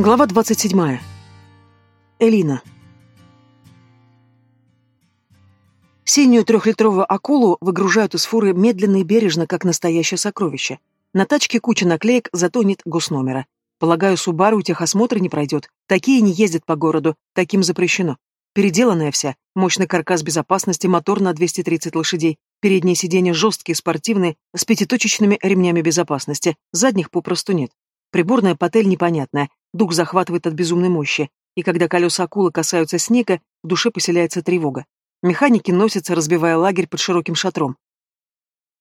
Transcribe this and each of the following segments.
Глава 27. Элина. Синюю трехлитровую акулу выгружают из фуры медленно и бережно, как настоящее сокровище. На тачке куча наклеек, зато нет госномера. Полагаю, Субару техосмотр не пройдет. Такие не ездят по городу, таким запрещено. Переделанная вся, мощный каркас безопасности, мотор на 230 лошадей, передние сиденья жесткие, спортивные, с пятиточечными ремнями безопасности, задних попросту нет. Приборная патель непонятная, дух захватывает от безумной мощи, и когда колеса акулы касаются снега, в душе поселяется тревога. Механики носятся, разбивая лагерь под широким шатром.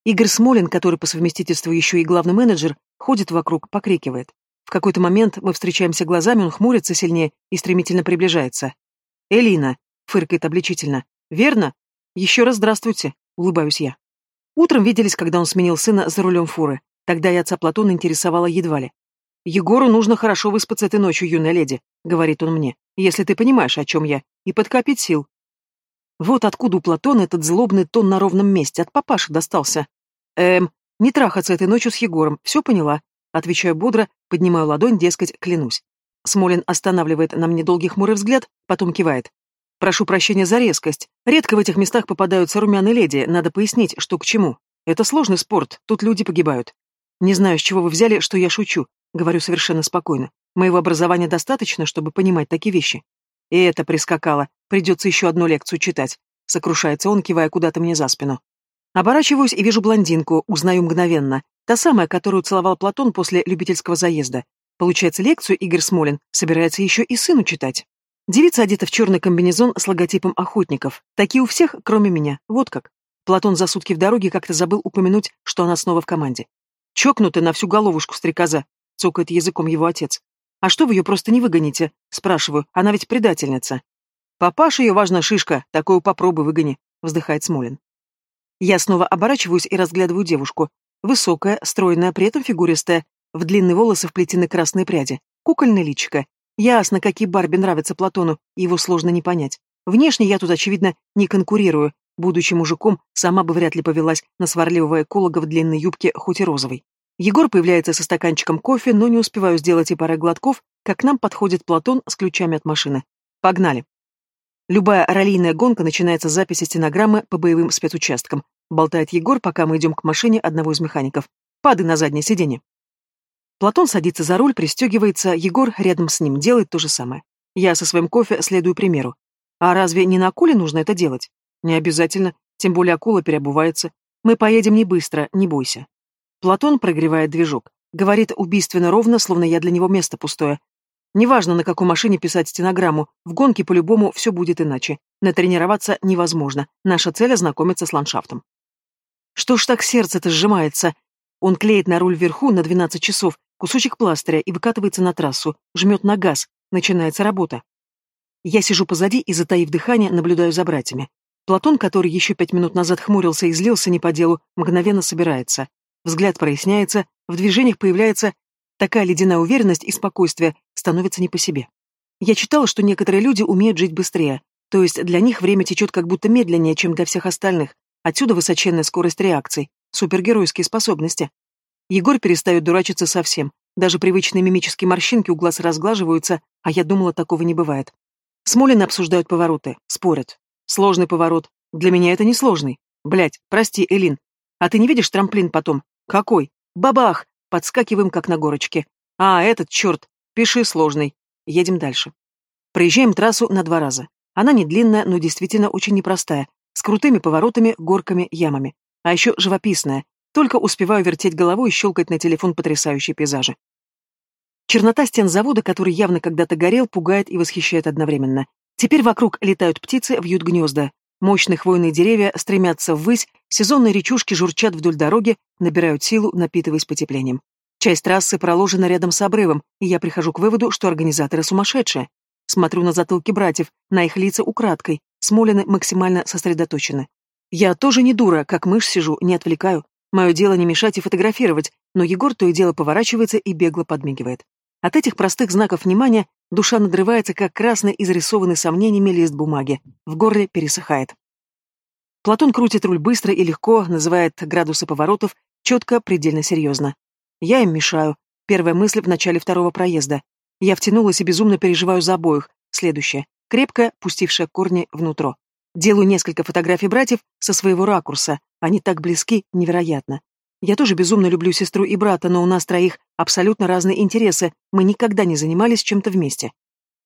Игорь Смолин, который по совместительству еще и главный менеджер, ходит вокруг, покрикивает. В какой-то момент мы встречаемся глазами, он хмурится сильнее и стремительно приближается. «Элина», — фыркает обличительно. «Верно? Еще раз здравствуйте», — улыбаюсь я. Утром виделись, когда он сменил сына за рулем фуры. Тогда я отца Платона интересовала едва ли. «Егору нужно хорошо выспаться этой ночью, юная леди», — говорит он мне, «если ты понимаешь, о чем я, и подкопить сил». Вот откуда у Платона этот злобный тон на ровном месте, от папаши достался. «Эм, не трахаться этой ночью с Егором, все поняла?» Отвечаю бодро, поднимаю ладонь, дескать, клянусь. Смолин останавливает на мне долгий хмурый взгляд, потом кивает. «Прошу прощения за резкость. Редко в этих местах попадаются румяные леди, надо пояснить, что к чему. Это сложный спорт, тут люди погибают. Не знаю, с чего вы взяли, что я шучу. Говорю совершенно спокойно. Моего образования достаточно, чтобы понимать такие вещи. И это прискакало. Придется еще одну лекцию читать. Сокрушается он, кивая куда-то мне за спину. Оборачиваюсь и вижу блондинку, узнаю мгновенно. Та самая, которую целовал Платон после любительского заезда. Получается, лекцию Игорь Смолин собирается еще и сыну читать. Девица одета в черный комбинезон с логотипом охотников. Такие у всех, кроме меня. Вот как. Платон за сутки в дороге как-то забыл упомянуть, что она снова в команде. Чокнутый на всю головушку стрекоза, цокает языком его отец. «А что вы ее просто не выгоните?» Спрашиваю, она ведь предательница. «Папаша ее важна шишка, такую попробуй выгони», вздыхает Смолин. Я снова оборачиваюсь и разглядываю девушку. Высокая, стройная, при этом фигуристая, в длинные волосы вплетены красные пряди, кукольное личико. Ясно, какие Барби нравятся Платону, его сложно не понять. Внешне я тут, очевидно, не конкурирую. Будучи мужиком, сама бы вряд ли повелась на сварливого эколога в длинной юбке, хоть и розовой. Егор появляется со стаканчиком кофе, но не успеваю сделать и пары глотков, как к нам подходит Платон с ключами от машины. Погнали. Любая раллийная гонка начинается с записи стенограммы по боевым спецучасткам. Болтает Егор, пока мы идем к машине одного из механиков. Падай на заднее сиденье. Платон садится за руль, пристегивается, Егор рядом с ним делает то же самое. Я со своим кофе следую примеру. А разве не на акуле нужно это делать? Не обязательно, тем более акула переобувается. Мы поедем не быстро, не бойся. Платон прогревает движок. Говорит убийственно ровно, словно я для него место пустое. Неважно, на какой машине писать стенограмму, в гонке по-любому все будет иначе. Натренироваться невозможно. Наша цель — ознакомиться с ландшафтом. Что ж так сердце-то сжимается? Он клеит на руль вверху на 12 часов, кусочек пластыря и выкатывается на трассу, жмет на газ. Начинается работа. Я сижу позади и, затаив дыхание, наблюдаю за братьями. Платон, который еще пять минут назад хмурился и злился не по делу, мгновенно собирается. Взгляд проясняется, в движениях появляется такая ледяная уверенность и спокойствие, становится не по себе. Я читала, что некоторые люди умеют жить быстрее, то есть для них время течет как будто медленнее, чем для всех остальных. Отсюда высоченная скорость реакций, супергеройские способности. Егор перестает дурачиться совсем. Даже привычные мимические морщинки у глаз разглаживаются, а я думала, такого не бывает. Смолины обсуждают повороты, спорят. Сложный поворот. Для меня это не сложный. Блять, прости, Элин. А ты не видишь трамплин потом? Какой? Бабах! Подскакиваем, как на горочке. А, этот, черт, пиши сложный. Едем дальше. Проезжаем трассу на два раза. Она не длинная, но действительно очень непростая, с крутыми поворотами, горками, ямами. А еще живописная. Только успеваю вертеть головой и щелкать на телефон потрясающие пейзажи. Чернота стен завода, который явно когда-то горел, пугает и восхищает одновременно. Теперь вокруг летают птицы, вьют гнезда. Мощные хвойные деревья стремятся ввысь, сезонные речушки журчат вдоль дороги, набирают силу, напитываясь потеплением. Часть трассы проложена рядом с обрывом, и я прихожу к выводу, что организаторы сумасшедшие. Смотрю на затылки братьев, на их лица украдкой, Смолины максимально сосредоточены. Я тоже не дура, как мышь сижу, не отвлекаю. Мое дело не мешать и фотографировать, но Егор то и дело поворачивается и бегло подмигивает. От этих простых знаков внимания душа надрывается, как красный изрисованный сомнениями лист бумаги. В горле пересыхает. Платон крутит руль быстро и легко, называет градусы поворотов, четко, предельно серьезно. Я им мешаю. Первая мысль в начале второго проезда. Я втянулась и безумно переживаю за обоих. Следующее. Крепкая, пустившая корни внутрь. Делаю несколько фотографий братьев со своего ракурса. Они так близки, невероятно. Я тоже безумно люблю сестру и брата, но у нас троих абсолютно разные интересы, мы никогда не занимались чем-то вместе.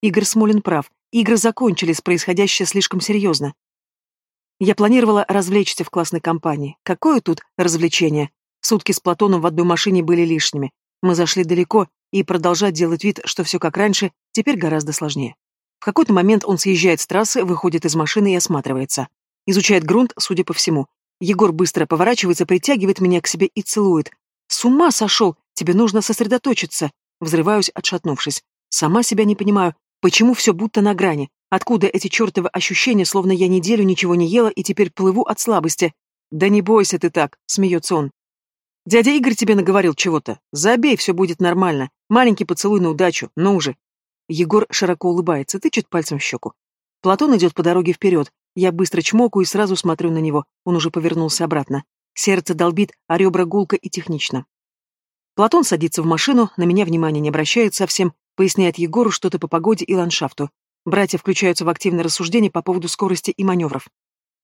Игорь Смолин прав. Игры закончились, происходящее слишком серьезно. Я планировала развлечься в классной компании. Какое тут развлечение? Сутки с Платоном в одной машине были лишними. Мы зашли далеко, и продолжать делать вид, что все как раньше, теперь гораздо сложнее. В какой-то момент он съезжает с трассы, выходит из машины и осматривается. Изучает грунт, судя по всему. Егор быстро поворачивается, притягивает меня к себе и целует. «С ума сошел! Тебе нужно сосредоточиться!» Взрываюсь, отшатнувшись. Сама себя не понимаю, почему все будто на грани. Откуда эти чертовы ощущения, словно я неделю ничего не ела и теперь плыву от слабости? «Да не бойся ты так», — смеется он. «Дядя Игорь тебе наговорил чего-то. Забей, все будет нормально. Маленький поцелуй на удачу, ну уже. Егор широко улыбается, тычет пальцем в щеку. Платон идет по дороге вперед. Я быстро чмокаю и сразу смотрю на него. Он уже повернулся обратно. Сердце долбит, а ребра гулко и технично. Платон садится в машину, на меня внимания не обращает совсем, поясняет Егору что-то по погоде и ландшафту. Братья включаются в активное рассуждение по поводу скорости и маневров.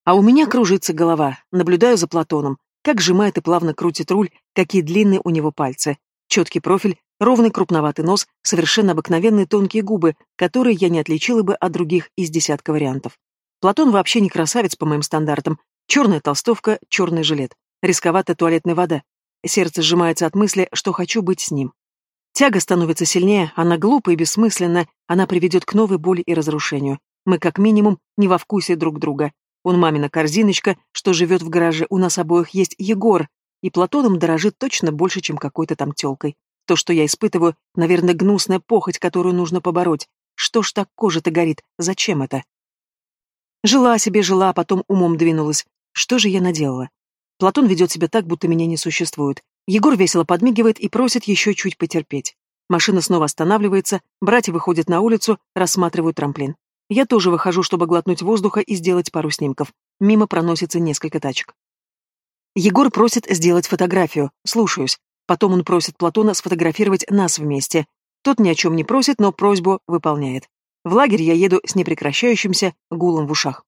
А у меня кружится голова. Наблюдаю за Платоном. Как сжимает и плавно крутит руль, какие длинные у него пальцы. Четкий профиль, Ровный крупноватый нос, совершенно обыкновенные тонкие губы, которые я не отличила бы от других из десятка вариантов. Платон вообще не красавец по моим стандартам. Черная толстовка, черный жилет. Рисковатая туалетная вода. Сердце сжимается от мысли, что хочу быть с ним. Тяга становится сильнее, она глупа и бессмысленна, она приведет к новой боли и разрушению. Мы, как минимум, не во вкусе друг друга. Он мамина корзиночка, что живет в гараже, у нас обоих есть Егор, и Платоном дорожит точно больше, чем какой-то там тёлкой. То, что я испытываю, наверное, гнусная похоть, которую нужно побороть. Что ж так кожа-то горит? Зачем это? Жила себе, жила, а потом умом двинулась. Что же я наделала? Платон ведет себя так, будто меня не существует. Егор весело подмигивает и просит еще чуть потерпеть. Машина снова останавливается, братья выходят на улицу, рассматривают трамплин. Я тоже выхожу, чтобы глотнуть воздуха и сделать пару снимков. Мимо проносится несколько тачек. Егор просит сделать фотографию. Слушаюсь. Потом он просит Платона сфотографировать нас вместе. Тот ни о чем не просит, но просьбу выполняет. В лагерь я еду с непрекращающимся гулом в ушах.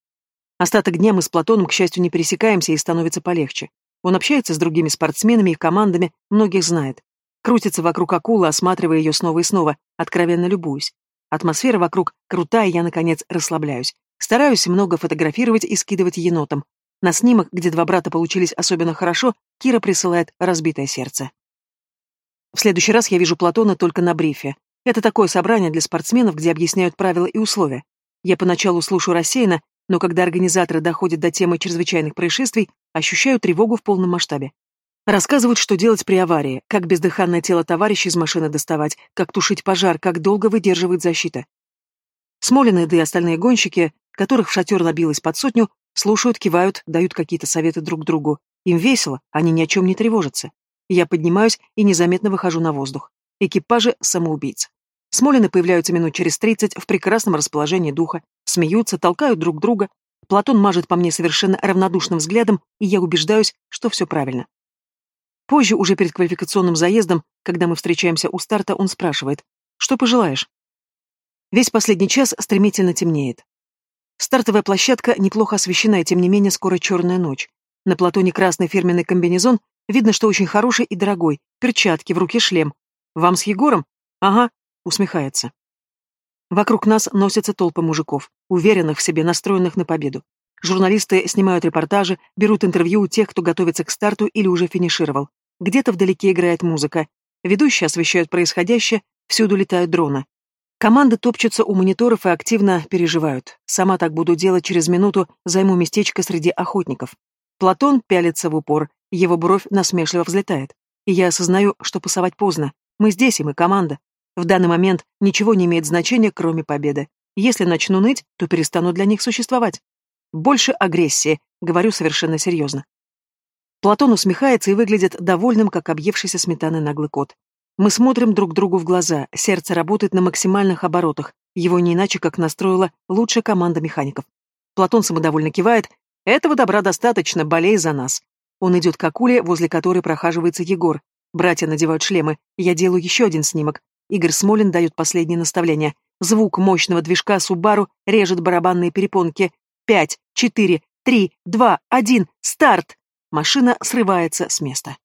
Остаток дня мы с Платоном, к счастью, не пересекаемся и становится полегче. Он общается с другими спортсменами и командами, многих знает. Крутится вокруг акулы, осматривая ее снова и снова, откровенно любуюсь. Атмосфера вокруг крутая, я, наконец, расслабляюсь. Стараюсь много фотографировать и скидывать енотам. На снимок, где два брата получились особенно хорошо, Кира присылает разбитое сердце. В следующий раз я вижу Платона только на брифе. Это такое собрание для спортсменов, где объясняют правила и условия. Я поначалу слушаю рассеянно, но когда организаторы доходят до темы чрезвычайных происшествий, ощущаю тревогу в полном масштабе. Рассказывают, что делать при аварии, как бездыханное тело товарища из машины доставать, как тушить пожар, как долго выдерживает защита. Смолины, да и остальные гонщики, которых в шатер набилось под сотню, слушают, кивают, дают какие-то советы друг другу. Им весело, они ни о чем не тревожатся. Я поднимаюсь и незаметно выхожу на воздух. Экипажи самоубийц. Смолины появляются минут через тридцать в прекрасном расположении духа, смеются, толкают друг друга. Платон мажет по мне совершенно равнодушным взглядом, и я убеждаюсь, что все правильно. Позже, уже перед квалификационным заездом, когда мы встречаемся у старта, он спрашивает, что пожелаешь? Весь последний час стремительно темнеет. Стартовая площадка неплохо освещена, и тем не менее скоро черная ночь. На Платоне красный фирменный комбинезон, Видно, что очень хороший и дорогой. Перчатки, в руке шлем. Вам с Егором? Ага, усмехается. Вокруг нас носятся толпы мужиков, уверенных в себе, настроенных на победу. Журналисты снимают репортажи, берут интервью у тех, кто готовится к старту или уже финишировал. Где-то вдалеке играет музыка. Ведущие освещают происходящее, всюду летают дроны. Команды топчутся у мониторов и активно переживают. Сама так буду делать через минуту, займу местечко среди охотников. Платон пялится в упор, его бровь насмешливо взлетает. И я осознаю, что пасовать поздно. Мы здесь, и мы команда. В данный момент ничего не имеет значения, кроме победы. Если начну ныть, то перестану для них существовать. Больше агрессии, говорю совершенно серьезно. Платон усмехается и выглядит довольным, как объевшийся сметаны наглый кот. Мы смотрим друг другу в глаза, сердце работает на максимальных оборотах, его не иначе как настроила лучшая команда механиков. Платон самодовольно кивает этого добра достаточно, болей за нас. Он идет к акуле, возле которой прохаживается Егор. Братья надевают шлемы. Я делаю еще один снимок. Игорь Смолин дает последнее наставление. Звук мощного движка Субару режет барабанные перепонки. Пять, четыре, три, два, один, старт! Машина срывается с места.